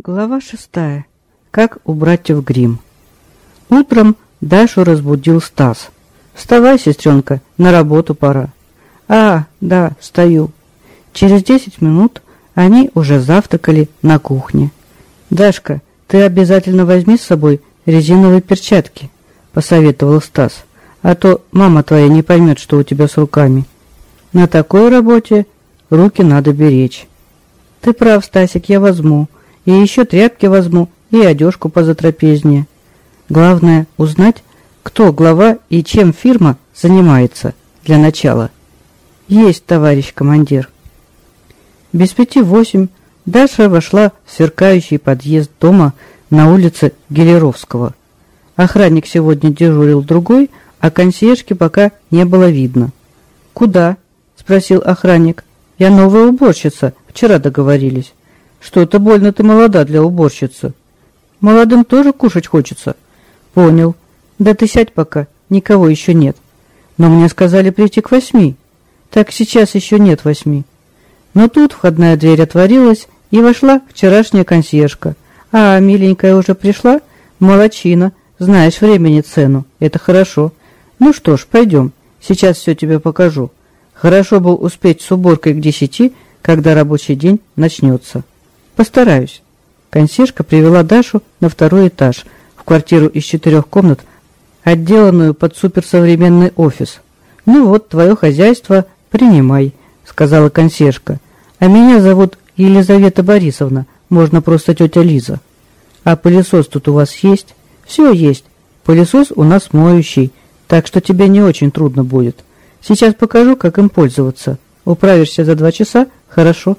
Глава шестая. Как у братьев Грим. Утром Дашу разбудил Стас. «Вставай, сестренка, на работу пора». «А, да, встаю». Через десять минут они уже завтракали на кухне. «Дашка, ты обязательно возьми с собой резиновые перчатки», — посоветовал Стас. «А то мама твоя не поймет, что у тебя с руками. На такой работе руки надо беречь». «Ты прав, Стасик, я возьму», и еще тряпки возьму, и одежку позатрапезнее. Главное узнать, кто глава и чем фирма занимается для начала. Есть, товарищ командир. Без пяти восемь Даша вошла в сверкающий подъезд дома на улице Гелеровского. Охранник сегодня дежурил другой, а консьержки пока не было видно. «Куда?» – спросил охранник. «Я новая уборщица, вчера договорились». Что-то больно ты молода для уборщицы. Молодым тоже кушать хочется. Понял. Да ты сядь пока, никого еще нет. Но мне сказали прийти к восьми. Так сейчас еще нет восьми. Но тут входная дверь отворилась, и вошла вчерашняя консьержка. А, миленькая уже пришла? Молодчина. Знаешь времени цену. Это хорошо. Ну что ж, пойдем. Сейчас все тебе покажу. Хорошо бы успеть с уборкой к десяти, когда рабочий день начнется. Постараюсь. Консьержка привела Дашу на второй этаж, в квартиру из четырех комнат, отделанную под суперсовременный офис. «Ну вот, твое хозяйство, принимай», — сказала консьержка. «А меня зовут Елизавета Борисовна, можно просто тетя Лиза». «А пылесос тут у вас есть?» «Все есть. Пылесос у нас моющий, так что тебе не очень трудно будет. Сейчас покажу, как им пользоваться. Управишься за два часа? Хорошо».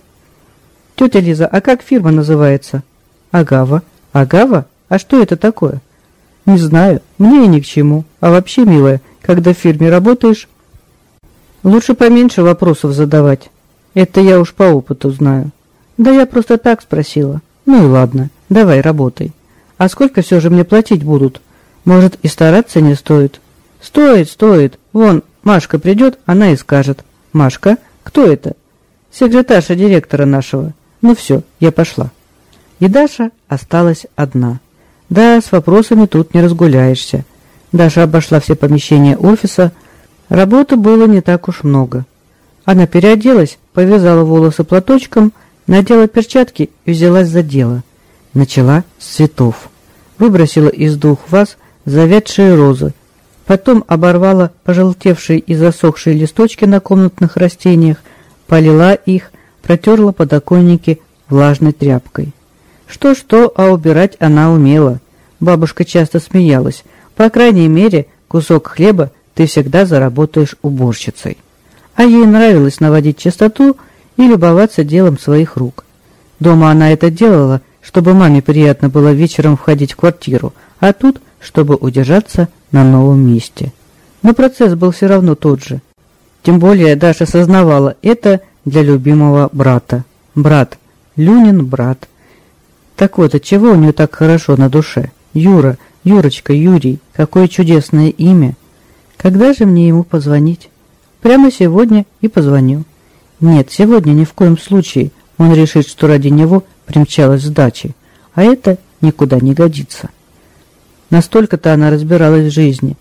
Тетя Лиза, а как фирма называется? Агава. Агава? А что это такое? Не знаю, мне и ни к чему. А вообще, милая, когда в фирме работаешь, лучше поменьше вопросов задавать. Это я уж по опыту знаю. Да я просто так спросила. Ну и ладно, давай работай. А сколько все же мне платить будут? Может, и стараться не стоит? Стоит, стоит. Вон, Машка придет, она и скажет. Машка? Кто это? Секретарша директора нашего. Ну все, я пошла. И Даша осталась одна. Да, с вопросами тут не разгуляешься. Даша обошла все помещения офиса. Работы было не так уж много. Она переоделась, повязала волосы платочком, надела перчатки и взялась за дело. Начала с цветов. Выбросила из двух ваз завядшие розы. Потом оборвала пожелтевшие и засохшие листочки на комнатных растениях, полила их, протерла подоконники влажной тряпкой. Что-что, а убирать она умела. Бабушка часто смеялась. По крайней мере, кусок хлеба ты всегда заработаешь уборщицей. А ей нравилось наводить чистоту и любоваться делом своих рук. Дома она это делала, чтобы маме приятно было вечером входить в квартиру, а тут, чтобы удержаться на новом месте. Но процесс был все равно тот же. Тем более Даша сознавала это для любимого брата. Брат. Люнин брат. Так вот, от чего у нее так хорошо на душе? Юра, Юрочка, Юрий, какое чудесное имя. Когда же мне ему позвонить? Прямо сегодня и позвоню. Нет, сегодня ни в коем случае. Он решит, что ради него примчалась с дачи. А это никуда не годится. Настолько-то она разбиралась в жизни.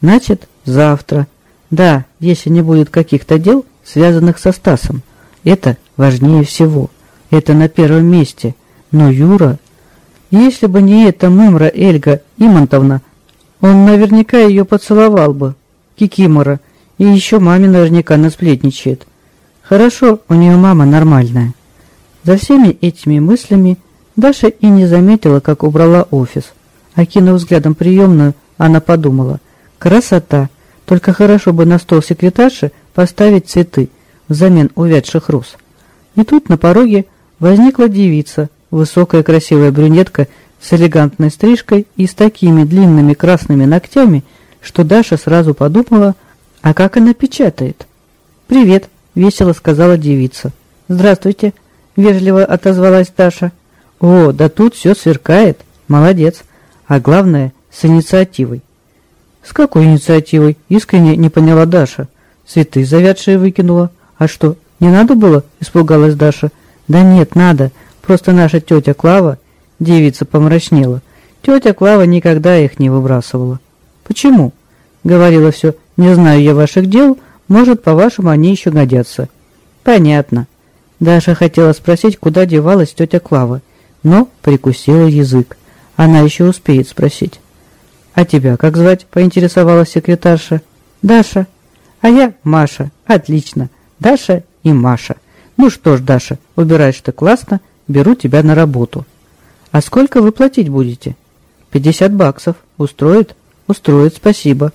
Значит, завтра. Да, если не будет каких-то дел, связанных со Стасом. Это важнее всего. Это на первом месте. Но Юра... Если бы не эта мымра Эльга Имонтовна, он наверняка ее поцеловал бы. Кикимора. И еще маме наверняка насплетничает. Хорошо, у нее мама нормальная. За всеми этими мыслями Даша и не заметила, как убрала офис. Окинув взглядом приемную, она подумала. Красота! Только хорошо бы на стол секретарши поставить цветы взамен увядших роз. И тут на пороге возникла девица, высокая красивая брюнетка с элегантной стрижкой и с такими длинными красными ногтями, что Даша сразу подумала, а как она печатает. «Привет», — весело сказала девица. «Здравствуйте», — вежливо отозвалась Даша. «О, да тут все сверкает. Молодец. А главное, с инициативой». «С какой инициативой?» — искренне не поняла Даша. «Цветы завядшие выкинула. А что, не надо было?» — испугалась Даша. «Да нет, надо. Просто наша тетя Клава Девица помрачнела. Тетя Клава никогда их не выбрасывала. Почему? Говорила все, не знаю я ваших дел, может, по-вашему, они еще годятся. Понятно. Даша хотела спросить, куда девалась тетя Клава, но прикусила язык. Она еще успеет спросить. «А тебя как звать?» – поинтересовалась секретарша. «Даша». «А я Маша. Отлично. Даша и Маша. Ну что ж, Даша, убираешь ты классно, беру тебя на работу». «А сколько вы платить будете?» «Пятьдесят баксов. Устроит?» «Устроит, спасибо».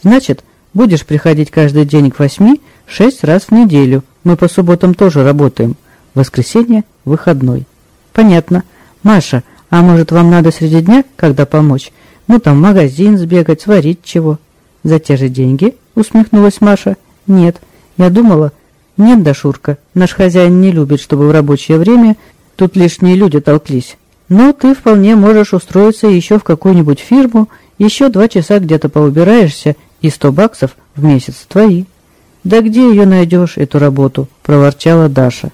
«Значит, будешь приходить каждый день к восьми, шесть раз в неделю. Мы по субботам тоже работаем. Воскресенье – выходной». «Понятно. Маша, а может вам надо среди дня, когда помочь? Ну там в магазин сбегать, сварить чего?» «За те же деньги?» – усмехнулась Маша. «Нет. Я думала...» «Нет, Дашурка, наш хозяин не любит, чтобы в рабочее время тут лишние люди толклись. Но ты вполне можешь устроиться еще в какую-нибудь фирму, еще два часа где-то поубираешься, и сто баксов в месяц твои». «Да где ее найдешь, эту работу?» – проворчала Даша.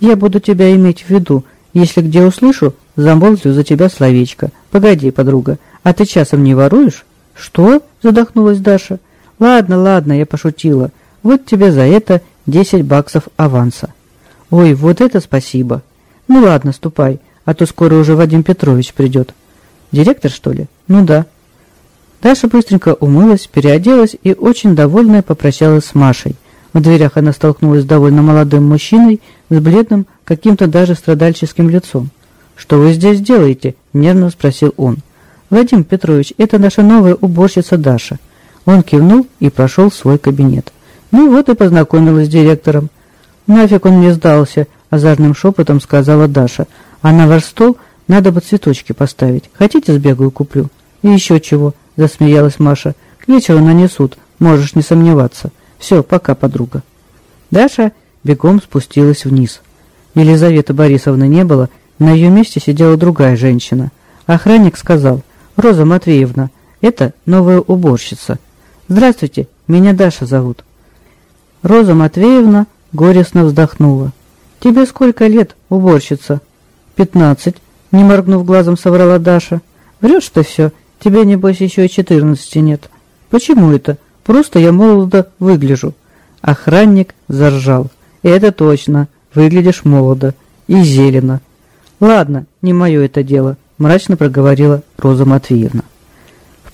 «Я буду тебя иметь в виду. Если где услышу, замолвлю за тебя словечко. Погоди, подруга, а ты часом не воруешь?» «Что?» – задохнулась Даша. «Ладно, ладно, я пошутила. Вот тебе за это десять баксов аванса». «Ой, вот это спасибо!» «Ну ладно, ступай, а то скоро уже Вадим Петрович придет». «Директор, что ли?» «Ну да». Даша быстренько умылась, переоделась и очень довольная попрощалась с Машей. В дверях она столкнулась с довольно молодым мужчиной с бледным, каким-то даже страдальческим лицом. «Что вы здесь делаете?» – нервно спросил он. «Вадим Петрович, это наша новая уборщица Даша». Он кивнул и прошел в свой кабинет. Ну вот и познакомилась с директором. «Нафиг он мне сдался», – озорным шепотом сказала Даша. «А на ваш стол надо бы цветочки поставить. Хотите, сбегаю куплю?» «И еще чего», – засмеялась Маша. «К вечеру нанесут, можешь не сомневаться. Все, пока, подруга». Даша бегом спустилась вниз. Елизаветы Борисовны не было, на ее месте сидела другая женщина. Охранник сказал, «Роза Матвеевна, это новая уборщица. Здравствуйте, меня Даша зовут». Роза Матвеевна горестно вздохнула. «Тебе сколько лет, уборщица?» «Пятнадцать», — не моргнув глазом, соврала Даша. «Врешь ты все, тебе, небось, еще и четырнадцати нет». «Почему это? Просто я молодо выгляжу». Охранник заржал. «Это точно, выглядишь молодо и зелено». «Ладно, не мое это дело», — мрачно проговорила Роза Матвеевна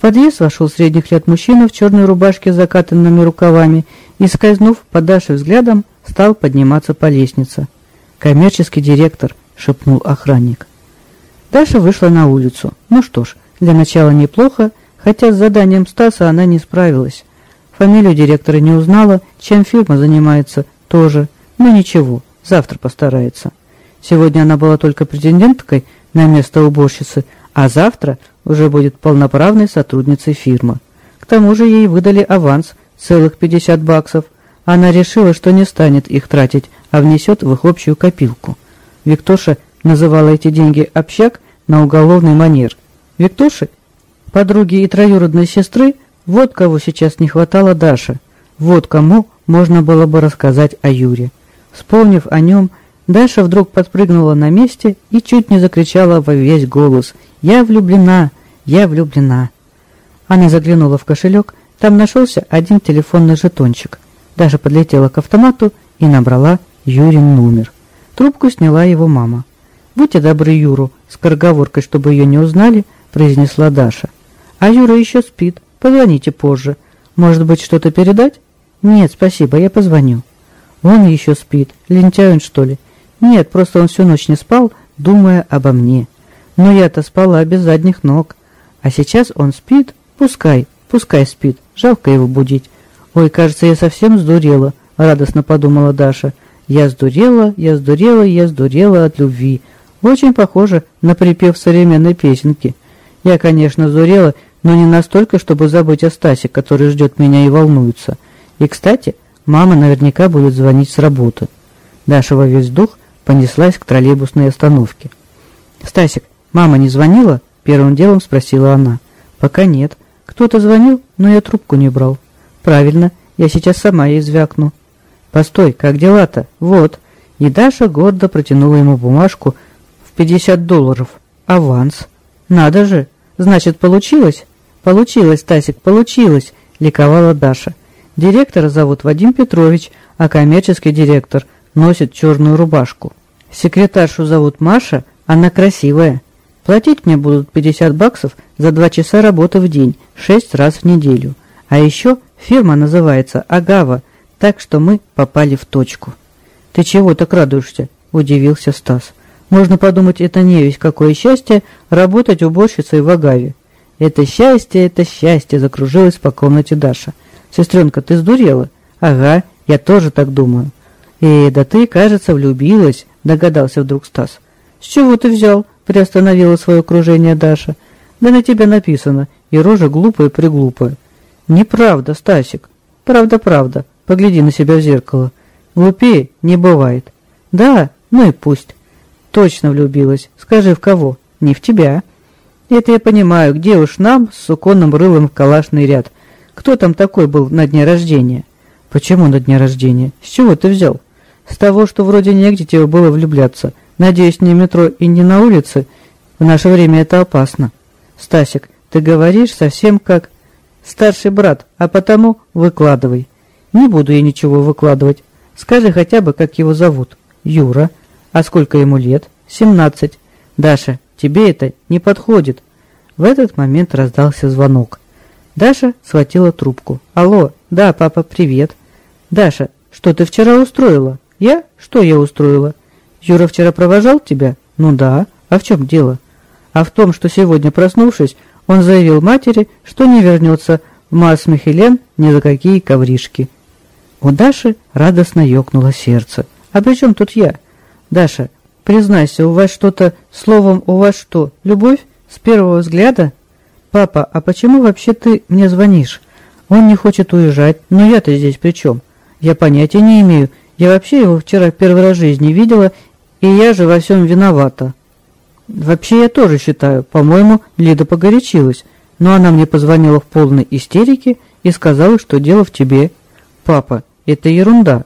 подъезд вошел средних лет мужчина в черной рубашке с закатанными рукавами и, скользнув по Даше взглядом, стал подниматься по лестнице. «Коммерческий директор», — шепнул охранник. Даша вышла на улицу. Ну что ж, для начала неплохо, хотя с заданием Стаса она не справилась. Фамилию директора не узнала, чем фирма занимается тоже. Но ничего, завтра постарается. Сегодня она была только претенденткой на место уборщицы, а завтра уже будет полноправной сотрудницей фирмы. К тому же ей выдали аванс целых 50 баксов. Она решила, что не станет их тратить, а внесет в их общую копилку. Виктоша называла эти деньги «общак» на уголовный манер. Виктоши, подруги и троюродной сестры, вот кого сейчас не хватало Даше. Вот кому можно было бы рассказать о Юре. Вспомнив о нем, Даша вдруг подпрыгнула на месте и чуть не закричала во весь голос «Я влюблена! Я влюблена!». Она заглянула в кошелек, там нашелся один телефонный жетончик. Даже подлетела к автомату и набрала Юрин номер. Трубку сняла его мама. «Будьте добры Юру», с скороговоркой, чтобы ее не узнали, произнесла Даша. «А Юра еще спит. Позвоните позже. Может быть, что-то передать?» «Нет, спасибо, я позвоню». «Он еще спит. Лентяй он, что ли?» «Нет, просто он всю ночь не спал, думая обо мне». Но я-то спала без задних ног. А сейчас он спит, пускай, пускай спит, жалко его будить. Ой, кажется, я совсем сдурела, радостно подумала Даша. Я сдурела, я сдурела, я сдурела от любви. Очень похоже на припев современной песенки. Я, конечно, сдурела, но не настолько, чтобы забыть о Стасе, который ждет меня и волнуется. И, кстати, мама наверняка будет звонить с работы. Даша во весь дух понеслась к троллейбусной остановке. «Стасик, «Мама не звонила?» – первым делом спросила она. «Пока нет. Кто-то звонил, но я трубку не брал». «Правильно, я сейчас сама ей звякну». «Постой, как дела-то? Вот». И Даша гордо протянула ему бумажку в 50 долларов. аванс. Надо же! Значит, получилось? Получилось, Стасик, получилось, ликовала Даша. Директора зовут Вадим Петрович, а коммерческий директор носит черную рубашку. Секретаршу зовут Маша, она красивая. Платить мне будут 50 баксов за два часа работы в день, шесть раз в неделю. А еще фирма называется «Агава», так что мы попали в точку. «Ты чего так радуешься?» – удивился Стас. «Можно подумать, это не весь какое счастье работать уборщицей в Агаве». «Это счастье, это счастье!» – закружилась по комнате Даша. «Сестренка, ты сдурела?» «Ага, я тоже так думаю». «Э, да ты, кажется, влюбилась», – догадался вдруг Стас. «С чего ты взял?» – приостановила свое окружение Даша. «Да на тебя написано, и рожа глупая-приглупая». «Неправда, Стасик. Правда-правда. Погляди на себя в зеркало. Глупее не бывает». «Да, ну и пусть». «Точно влюбилась. Скажи, в кого?» «Не в тебя». «Это я понимаю. Где уж нам с суконным рылом в калашный ряд? Кто там такой был на дне рождения?» «Почему на дне рождения? С чего ты взял?» «С того, что вроде негде тебе было влюбляться. Надеюсь, не метро и не на улице. В наше время это опасно». «Стасик, ты говоришь совсем как...» «Старший брат, а потому выкладывай». «Не буду я ничего выкладывать. Скажи хотя бы, как его зовут». «Юра». «А сколько ему лет?» «Семнадцать». «Даша, тебе это не подходит». В этот момент раздался звонок. Даша схватила трубку. «Алло, да, папа, привет». «Даша, что ты вчера устроила?» «Я? Что я устроила?» «Юра вчера провожал тебя?» «Ну да. А в чем дело?» «А в том, что сегодня, проснувшись, он заявил матери, что не вернется в Мас-Михелен ни за какие ковришки». У Даши радостно ёкнуло сердце. «А при чем тут я?» «Даша, признайся, у вас что-то, словом, у вас что, любовь? С первого взгляда?» «Папа, а почему вообще ты мне звонишь? Он не хочет уезжать, но я-то здесь при чем? Я понятия не имею. Я вообще его вчера первый раз в жизни видела, и я же во всем виновата». Вообще я тоже считаю, по-моему, Лида погорячилась, но она мне позвонила в полной истерике и сказала, что дело в тебе. Папа, это ерунда.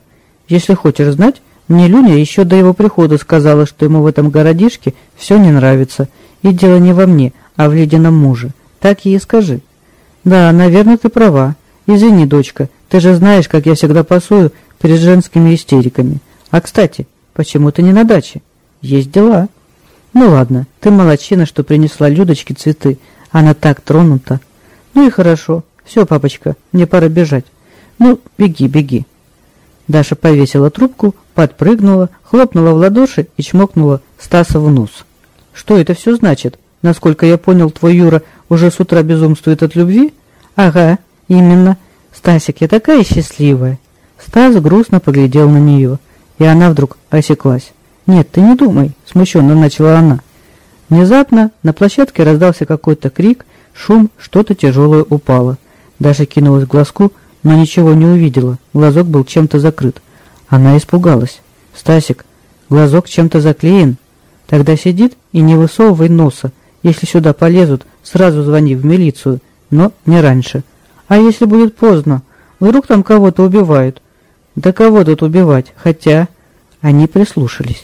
Если хочешь знать, мне Люня еще до его прихода сказала, что ему в этом городишке все не нравится, и дело не во мне, а в Лидином муже. Так ей скажи. Да, наверное, ты права. Извини, дочка, ты же знаешь, как я всегда пасую перед женскими истериками. А, кстати, почему ты не на даче? Есть дела. Ну ладно, ты молодчина, что принесла Людочке цветы. Она так тронута. Ну и хорошо. Все, папочка, мне пора бежать. Ну, беги, беги. Даша повесила трубку, подпрыгнула, хлопнула в ладоши и чмокнула Стаса в нос. Что это все значит? Насколько я понял, твой Юра уже с утра безумствует от любви? Ага, именно. Стасик, я такая счастливая. Стас грустно поглядел на нее, и она вдруг осеклась. «Нет, ты не думай», — смущенно начала она. Внезапно на площадке раздался какой-то крик, шум, что-то тяжелое упало. Даша кинулась к глазку, но ничего не увидела, глазок был чем-то закрыт. Она испугалась. «Стасик, глазок чем-то заклеен? Тогда сидит и не высовывай носа, если сюда полезут, сразу звони в милицию, но не раньше. А если будет поздно? Вдруг там кого-то убивают? Да кого тут убивать? Хотя... Они прислушались.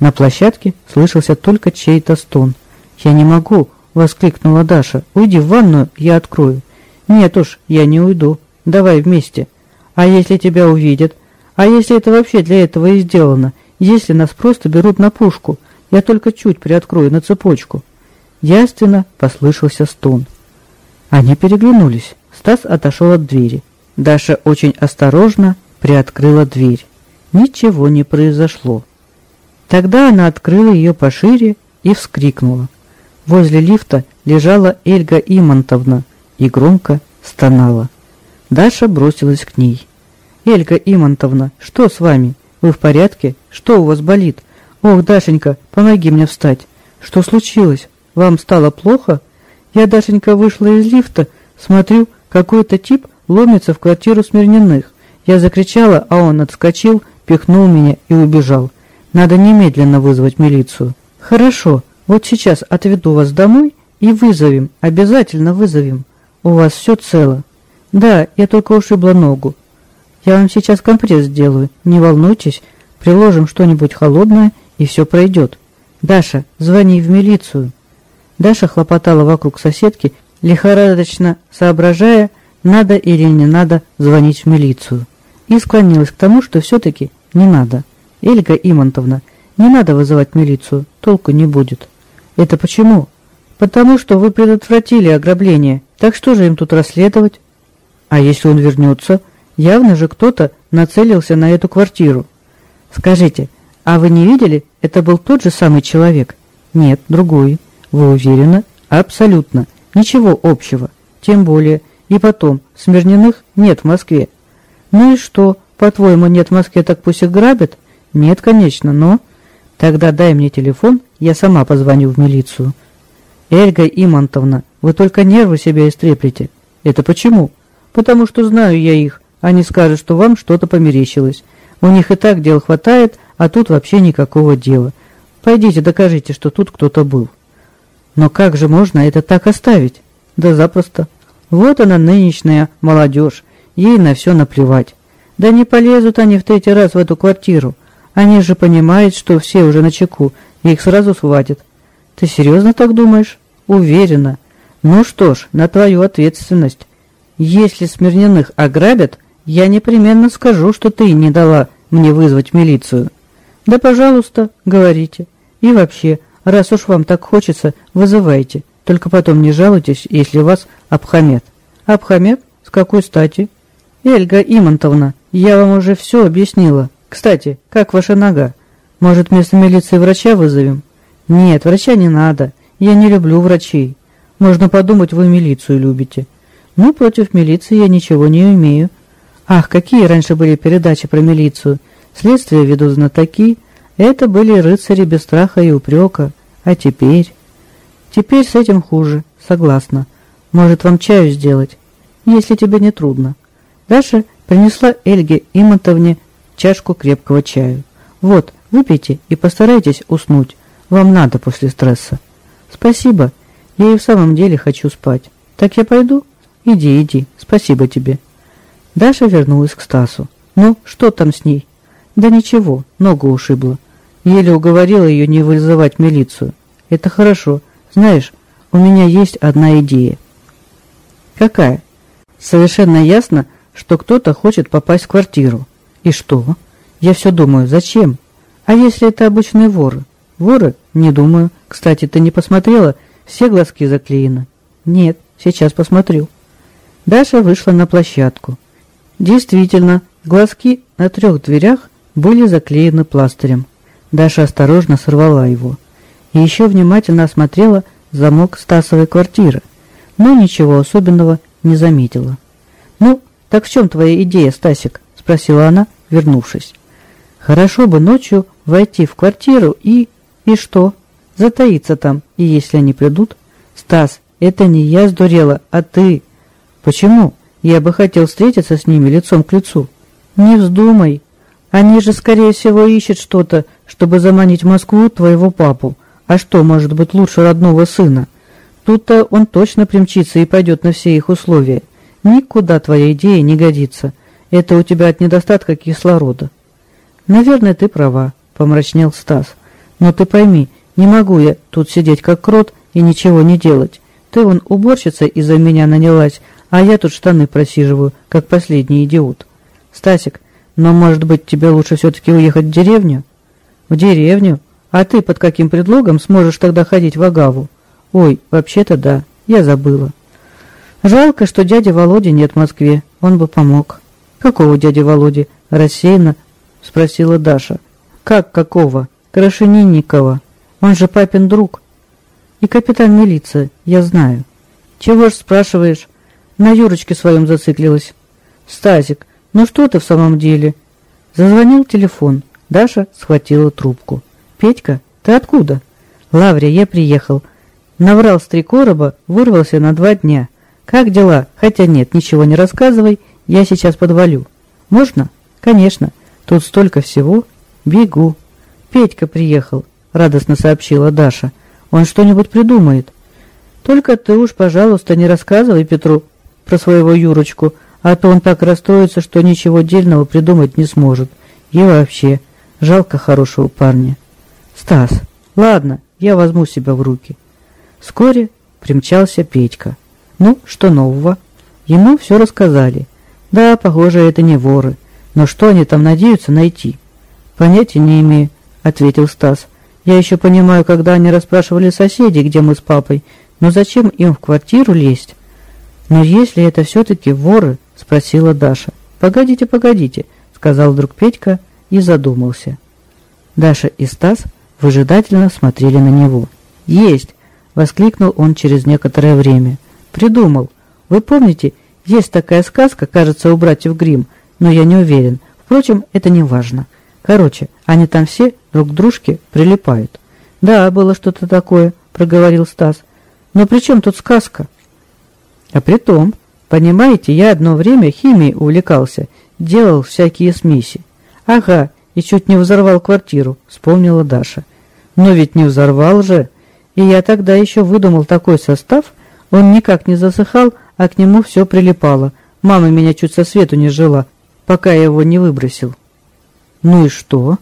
На площадке слышался только чей-то стон. «Я не могу!» — воскликнула Даша. «Уйди в ванную, я открою». «Нет уж, я не уйду. Давай вместе». «А если тебя увидят? А если это вообще для этого и сделано? Если нас просто берут на пушку? Я только чуть приоткрою на цепочку». Яственно послышался стон. Они переглянулись. Стас отошел от двери. Даша очень осторожно приоткрыла дверь. Ничего не произошло. Тогда она открыла ее пошире и вскрикнула. Возле лифта лежала Эльга Имонтовна и громко стонала. Даша бросилась к ней. «Эльга Имонтовна, что с вами? Вы в порядке? Что у вас болит? Ох, Дашенька, помоги мне встать. Что случилось? Вам стало плохо? Я, Дашенька, вышла из лифта, смотрю, какой-то тип ломится в квартиру Смирниных. Я закричала, а он отскочил, пихнул меня и убежал. Надо немедленно вызвать милицию. Хорошо, вот сейчас отведу вас домой и вызовем, обязательно вызовем. У вас все цело. Да, я только ушибла ногу. Я вам сейчас компресс сделаю, не волнуйтесь, приложим что-нибудь холодное и все пройдет. Даша, звони в милицию. Даша хлопотала вокруг соседки, лихорадочно соображая, надо или не надо звонить в милицию. И склонилась к тому, что все-таки не надо. Эльга Имонтовна, не надо вызывать милицию, толку не будет. Это почему? Потому что вы предотвратили ограбление. Так что же им тут расследовать? А если он вернется? Явно же кто-то нацелился на эту квартиру. Скажите, а вы не видели, это был тот же самый человек? Нет, другой. Вы уверены? Абсолютно. Ничего общего. Тем более. И потом, Смирненных нет в Москве. Ну и что, по-твоему, нет в Москве, так пусть их грабят? Нет, конечно, но... Тогда дай мне телефон, я сама позвоню в милицию. Эльга Имонтовна, вы только нервы себя истреплете. Это почему? Потому что знаю я их. Они скажут, что вам что-то померещилось. У них и так дел хватает, а тут вообще никакого дела. Пойдите докажите, что тут кто-то был. Но как же можно это так оставить? Да запросто. Вот она нынешняя молодежь. Ей на все наплевать. Да не полезут они в третий раз в эту квартиру. Они же понимают, что все уже на чеку, и их сразу схватят. Ты серьезно так думаешь? Уверена. Ну что ж, на твою ответственность. Если Смирненных ограбят, я непременно скажу, что ты не дала мне вызвать милицию. Да, пожалуйста, говорите. И вообще, раз уж вам так хочется, вызывайте. Только потом не жалуйтесь, если вас обхамят. Обхамят? С какой стати? Эльга Имонтовна, я вам уже все объяснила. Кстати, как ваша нога? Может, вместо милиции врача вызовем? Нет, врача не надо. Я не люблю врачей. Можно подумать, вы милицию любите. Ну, против милиции я ничего не умею. Ах, какие раньше были передачи про милицию. Следствие ведут знатоки. Это были рыцари без страха и упрека. А теперь... Теперь с этим хуже, согласна. Может, вам чаю сделать, если тебе не трудно. Даша принесла Эльге Имонтовне чашку крепкого чаю. Вот, выпейте и постарайтесь уснуть. Вам надо после стресса. Спасибо. Я и в самом деле хочу спать. Так я пойду? Иди, иди. Спасибо тебе. Даша вернулась к Стасу. Ну, что там с ней? Да ничего, ногу ушибла. Еле уговорила ее не вызывать милицию. Это хорошо. Знаешь, у меня есть одна идея. Какая? Совершенно ясно, что кто-то хочет попасть в квартиру. И что? Я все думаю, зачем? А если это обычные воры? Воры? Не думаю. Кстати, ты не посмотрела? Все глазки заклеены. Нет, сейчас посмотрю. Даша вышла на площадку. Действительно, глазки на трех дверях были заклеены пластырем. Даша осторожно сорвала его. И еще внимательно осмотрела замок Стасовой квартиры, но ничего особенного не заметила. «Ну, так в чем твоя идея, Стасик?» – спросила она, вернувшись. Хорошо бы ночью войти в квартиру и... И что? Затаиться там, и если они придут? Стас, это не я сдурела, а ты. Почему? Я бы хотел встретиться с ними лицом к лицу. Не вздумай. Они же, скорее всего, ищут что-то, чтобы заманить в Москву твоего папу. А что может быть лучше родного сына? Тут-то он точно примчится и пойдет на все их условия. Никуда твоя идея не годится. Это у тебя от недостатка кислорода. Наверное, ты права, помрачнел Стас. Но ты пойми, не могу я тут сидеть как крот и ничего не делать. Ты вон уборщица из-за меня нанялась, а я тут штаны просиживаю, как последний идиот. Стасик, но может быть тебе лучше все-таки уехать в деревню? В деревню? А ты под каким предлогом сможешь тогда ходить в Агаву? Ой, вообще-то да, я забыла. Жалко, что дяди Володи нет в Москве, он бы помог. Какого дяди Володи? Рассеянно спросила Даша. Как какого? Крашенинникова. Он же папин друг. И капитан милиции, я знаю. Чего ж спрашиваешь? На Юрочке своем зациклилась. Стасик, ну что ты в самом деле? Зазвонил телефон. Даша схватила трубку. Петька, ты откуда? Лаврия, я приехал. Наврал с три короба, вырвался на два дня. Как дела? Хотя нет, ничего не рассказывай, я сейчас подвалю. Можно? Конечно. Тут столько всего. Бегу. Петька приехал, радостно сообщила Даша. Он что-нибудь придумает. Только ты уж, пожалуйста, не рассказывай Петру про своего Юрочку, а то он так расстроится, что ничего дельного придумать не сможет. И вообще, жалко хорошего парня. Стас, ладно, я возьму себя в руки. Вскоре примчался Петька. Ну, что нового? Ему все рассказали. Да, похоже, это не воры. Но что они там надеются найти? Понятия не имею, ответил Стас. Я еще понимаю, когда они расспрашивали соседей, где мы с папой, но зачем им в квартиру лезть? Но если это все-таки воры, спросила Даша. Погодите, погодите, сказал вдруг Петька и задумался. Даша и Стас выжидательно смотрели на него. «Есть!» — воскликнул он через некоторое время. «Придумал. Вы помните, есть такая сказка, кажется, у братьев Гримм, но я не уверен. Впрочем, это не важно. Короче, они там все друг к дружке прилипают». «Да, было что-то такое», — проговорил Стас. «Но при чем тут сказка?» «А при том, понимаете, я одно время химией увлекался, делал всякие смеси. Ага, и чуть не взорвал квартиру», — вспомнила Даша. «Но ведь не взорвал же. И я тогда еще выдумал такой состав, он никак не засыхал, а к нему все прилипало. Мама меня чуть со свету не жила, пока я его не выбросил». «Ну и что?»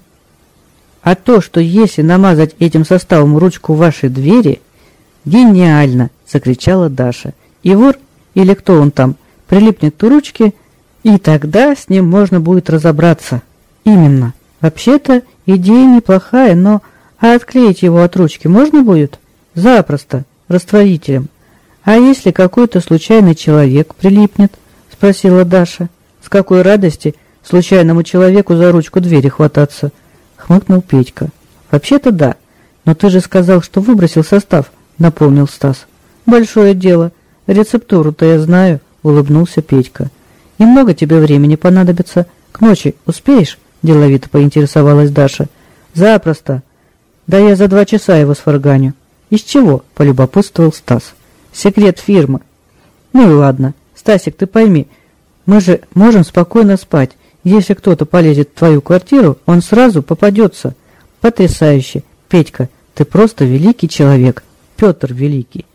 «А то, что если намазать этим составом ручку вашей двери...» «Гениально!» — закричала Даша. «И вор, или кто он там, прилипнет к ручке, и тогда с ним можно будет разобраться». «Именно. Вообще-то идея неплохая, но... А отклеить его от ручки можно будет?» «Запросто. Растворителем. А если какой-то случайный человек прилипнет?» — спросила Даша. «С какой радости случайному человеку за ручку двери хвататься?» — хмыкнул Петька. «Вообще-то да. Но ты же сказал, что выбросил состав», — напомнил Стас. «Большое дело. Рецептуру-то я знаю», — улыбнулся Петька. «И много тебе времени понадобится. К ночи успеешь?» — деловито поинтересовалась Даша. «Запросто. Да я за два часа его сварганю». «Из чего?» — полюбопытствовал Стас. «Секрет фирмы». «Ну и ладно. Стасик, ты пойми, мы же можем спокойно спать. Если кто-то полезет в твою квартиру, он сразу попадется. Потрясающе. Петька, ты просто великий человек. Петр Великий».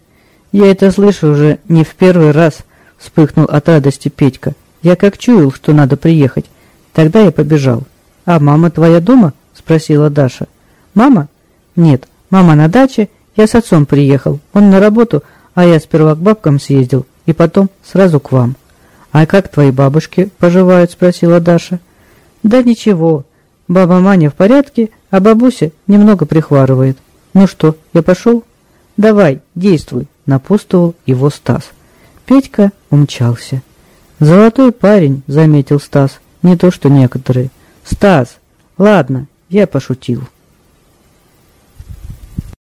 «Я это слышу уже не в первый раз», — вспыхнул от радости Петька. «Я как чуял, что надо приехать. Тогда я побежал». «А мама твоя дома?» – спросила Даша. «Мама?» «Нет, мама на даче, я с отцом приехал. Он на работу, а я сперва к бабкам съездил, и потом сразу к вам». «А как твои бабушки поживают?» – спросила Даша. «Да ничего. Баба Маня в порядке, а бабуся немного прихварывает. Ну что, я пошел?» «Давай, действуй», – напутствовал его Стас. Петька умчался. «Золотой парень», – заметил Стас, – «не то что некоторые». «Стас, ладно, я пошутил».